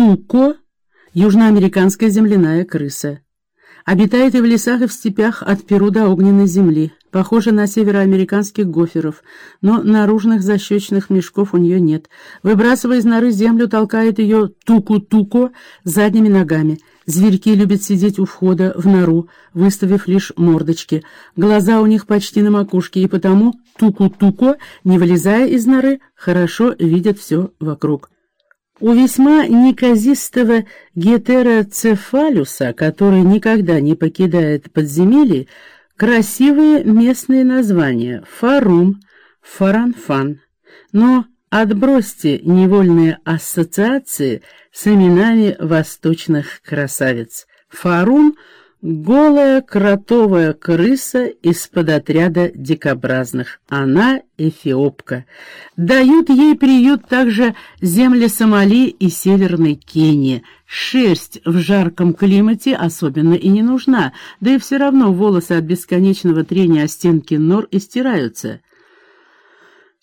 туко — южноамериканская земляная крыса. Обитает и в лесах, и в степях от Перу до огненной земли. Похожа на североамериканских гоферов, но наружных защечных мешков у нее нет. Выбрасывая из норы землю, толкает ее туку-туко задними ногами. Зверьки любят сидеть у входа в нору, выставив лишь мордочки. Глаза у них почти на макушке, и потому туку-туко, не вылезая из норы, хорошо видят все вокруг. У весьма неказистого гетероцефалюса, который никогда не покидает подземелье, красивые местные названия — Фарум, Фаранфан. Но отбросьте невольные ассоциации с именами восточных красавиц. Фарум — Голая кротовая крыса из-под отряда дикобразных. Она эфиопка. Дают ей приют также земли Сомали и Северной Кении. Шерсть в жарком климате особенно и не нужна, да и все равно волосы от бесконечного трения о стенки нор истираются.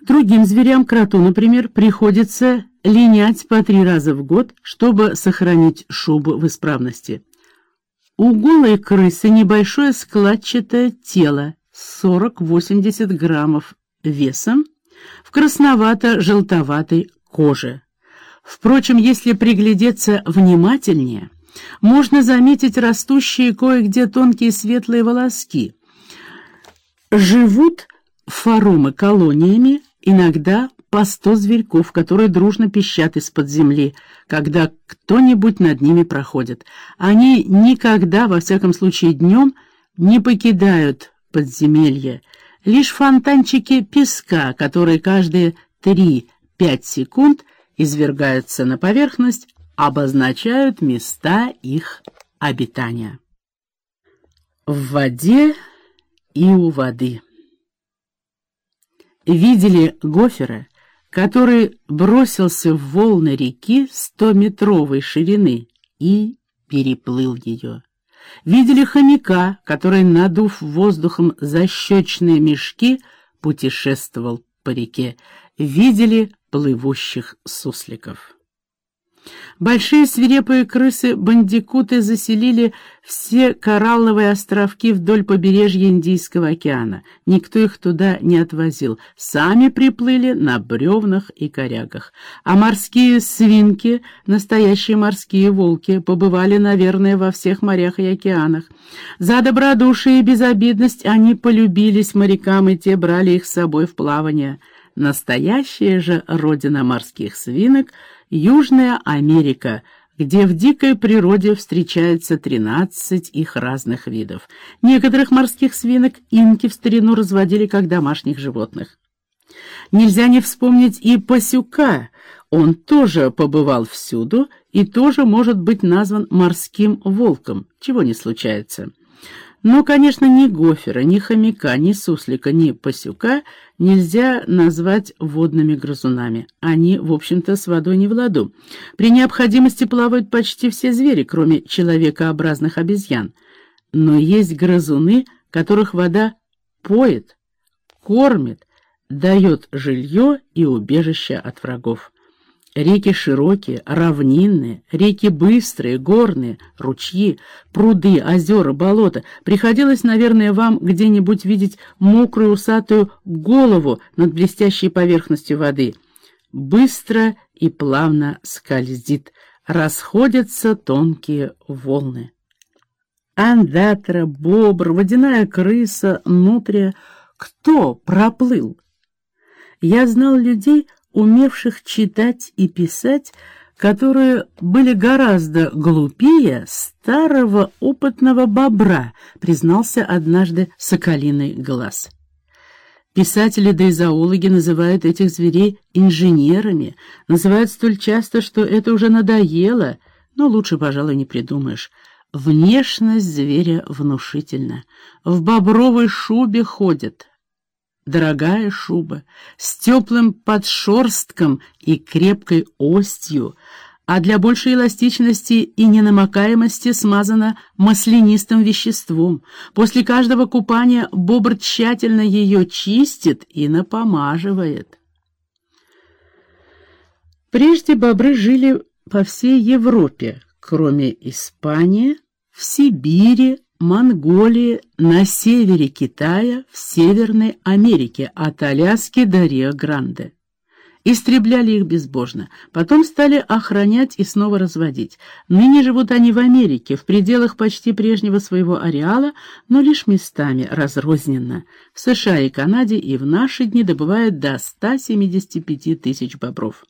Другим зверям, кроту, например, приходится линять по три раза в год, чтобы сохранить шубу в исправности. У голой крысы небольшое складчатое тело, 40-80 граммов весом, в красновато-желтоватой коже. Впрочем, если приглядеться внимательнее, можно заметить растущие кое-где тонкие светлые волоски. Живут фарумы колониями, иногда по сто зверьков, которые дружно пищат из-под земли, когда кто-нибудь над ними проходит. Они никогда, во всяком случае днем, не покидают подземелье. Лишь фонтанчики песка, которые каждые три-пять секунд извергаются на поверхность, обозначают места их обитания. В воде и у воды. Видели гофера, который бросился в волны реки стометровой ширины и переплыл ее. Видели хомяка, который, надув воздухом защечные мешки, путешествовал по реке. Видели плывущих сусликов. Большие свирепые крысы-бандикуты заселили все коралловые островки вдоль побережья Индийского океана. Никто их туда не отвозил. Сами приплыли на бревнах и корягах. А морские свинки, настоящие морские волки, побывали, наверное, во всех морях и океанах. За добродушие и безобидность они полюбились морякам, и те брали их с собой в плавание. Настоящая же родина морских свинок — Южная Америка, где в дикой природе встречается 13 их разных видов. Некоторых морских свинок инки в старину разводили как домашних животных. Нельзя не вспомнить и Пасюка, он тоже побывал всюду и тоже может быть назван морским волком, чего не случается. Но, конечно, ни гофера, ни хомяка, ни суслика, ни пасюка нельзя назвать водными грызунами. Они, в общем-то, с водой не в ладу. При необходимости плавают почти все звери, кроме человекообразных обезьян. Но есть грызуны, которых вода поет, кормит, дает жилье и убежище от врагов. Реки широкие, равнинные, реки быстрые, горные, ручьи, пруды, озера, болота. Приходилось, наверное, вам где-нибудь видеть мокрую усатую голову над блестящей поверхностью воды. Быстро и плавно скользит, расходятся тонкие волны. Андатра, бобр, водяная крыса, нутрия. Кто проплыл? Я знал людей, умевших читать и писать, которые были гораздо глупее старого опытного бобра, признался однажды соколиный глаз. Писатели да и зоологи называют этих зверей инженерами, называют столь часто, что это уже надоело, но лучше, пожалуй, не придумаешь. Внешность зверя внушительна. В бобровой шубе ходят, дорогая шуба, с теплым подшерстком и крепкой остью, а для большей эластичности и ненамокаемости смазана маслянистым веществом. После каждого купания бобр тщательно ее чистит и напомаживает. Прежде бобры жили по всей Европе, кроме Испании, в Сибири, Монголии, на севере Китая, в Северной Америке, от Аляски до Рио-Гранде. Истребляли их безбожно, потом стали охранять и снова разводить. Ныне живут они в Америке, в пределах почти прежнего своего ареала, но лишь местами разрозненно. В США и Канаде и в наши дни добывают до 175 тысяч бобров.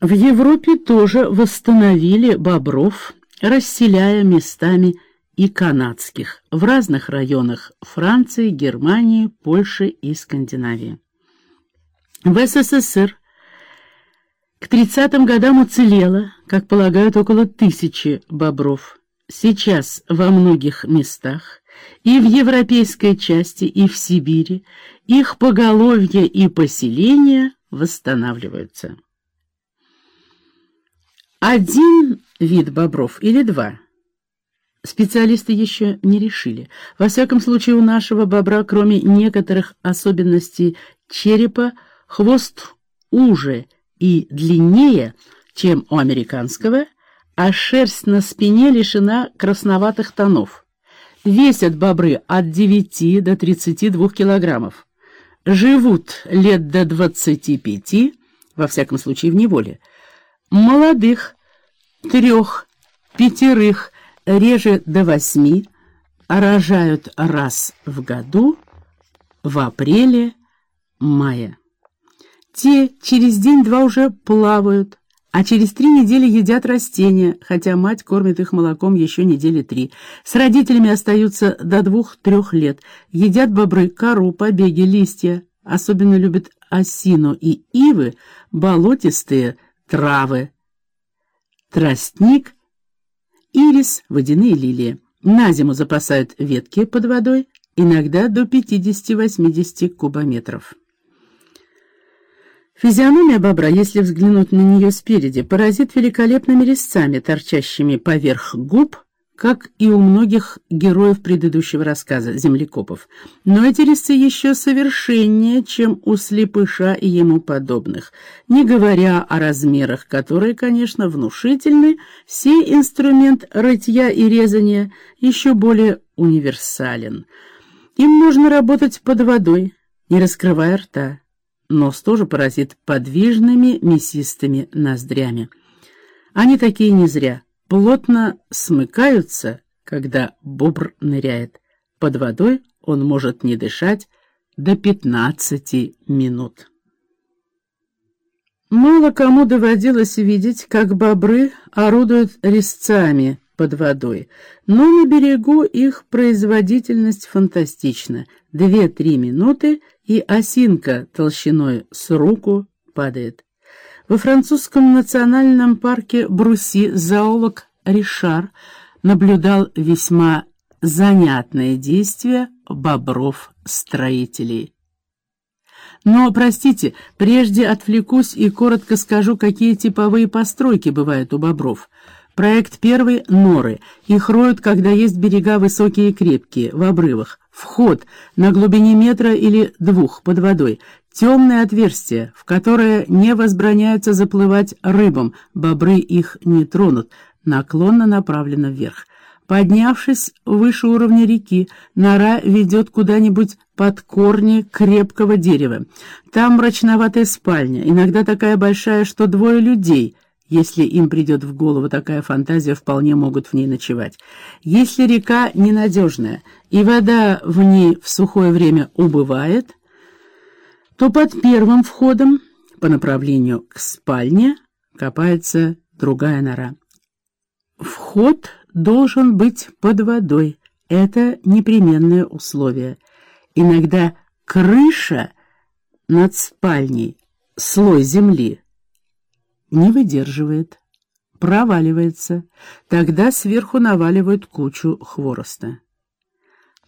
В Европе тоже восстановили бобров, расселяя местами и канадских в разных районах Франции, Германии, Польши и Скандинавии. В СССР к 30-м годам уцелело, как полагают, около тысячи бобров. Сейчас во многих местах, и в европейской части, и в Сибири, их поголовье и поселения восстанавливаются. Один вид бобров или два? Специалисты еще не решили. Во всяком случае, у нашего бобра, кроме некоторых особенностей черепа, хвост уже и длиннее, чем у американского, а шерсть на спине лишена красноватых тонов. Весят бобры от 9 до 32 килограммов. Живут лет до 25, во всяком случае в неволе. Молодых, трех, пятерых, реже до восьми, рожают раз в году в апреле-мае. Те через день-два уже плавают, а через три недели едят растения, хотя мать кормит их молоком еще недели три. С родителями остаются до двух-трех лет. Едят бобры кору, побеги, листья. Особенно любят осину и ивы, болотистые травы. Тростник, ирис, водяные лилии. На зиму запасают ветки под водой, иногда до 50-80 кубометров. Физиономия бобра, если взглянуть на нее спереди, поразит великолепными резцами, торчащими поверх губ, как и у многих героев предыдущего рассказа «Землекопов». Но эти резцы еще совершеннее, чем у слепыша и ему подобных. Не говоря о размерах, которые, конечно, внушительны, сей инструмент рытья и резания еще более универсален. Им можно работать под водой, не раскрывая рта. Нос тоже поразит подвижными мясистыми ноздрями. Они такие не зря, плотно смыкаются, когда бобр ныряет. Под водой он может не дышать до 15 минут. Мало кому доводилось видеть, как бобры орудуют резцами под водой, но на берегу их производительность фантастична. Две-три минуты — и осинка толщиной с руку падает. Во французском национальном парке Бруси зоолог Ришар наблюдал весьма занятное действие бобров-строителей. Но, простите, прежде отвлекусь и коротко скажу, какие типовые постройки бывают у бобров. Проект первый — норы. Их роют, когда есть берега высокие и крепкие, в обрывах. Вход на глубине метра или двух под водой. Темное отверстие, в которое не возбраняется заплывать рыбам, бобры их не тронут, наклонно направлено вверх. Поднявшись выше уровня реки, нора ведет куда-нибудь под корни крепкого дерева. Там мрачноватая спальня, иногда такая большая, что двое людей — если им придет в голову такая фантазия, вполне могут в ней ночевать. Если река ненадежная и вода в ней в сухое время убывает, то под первым входом по направлению к спальне копается другая нора. Вход должен быть под водой. Это непременное условие. Иногда крыша над спальней, слой земли, не выдерживает, проваливается, тогда сверху наваливают кучу хвороста.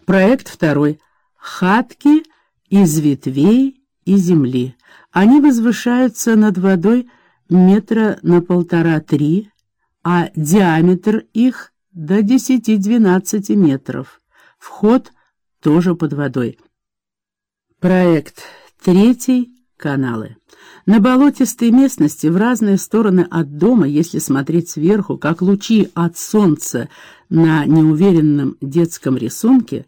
Проект второй. Хатки из ветвей и земли. Они возвышаются над водой метра на полтора-три, а диаметр их до 10-12 метров. Вход тоже под водой. Проект третий. Каналы. На болотистой местности в разные стороны от дома, если смотреть сверху, как лучи от солнца на неуверенном детском рисунке,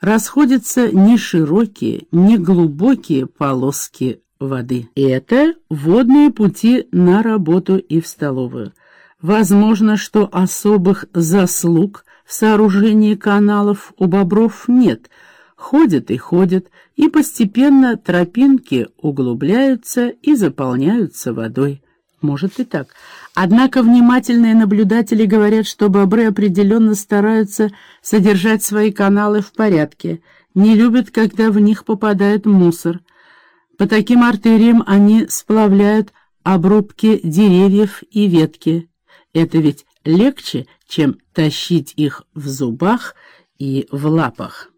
расходятся не широкие, не глубокие полоски воды. Это водные пути на работу и в столовую. Возможно, что особых заслуг в сооружении каналов у бобров нет. Ходят и ходят, и постепенно тропинки углубляются и заполняются водой. Может и так. Однако внимательные наблюдатели говорят, что бобры определенно стараются содержать свои каналы в порядке, не любят, когда в них попадает мусор. По таким артериям они сплавляют обрубки деревьев и ветки. Это ведь легче, чем тащить их в зубах и в лапах.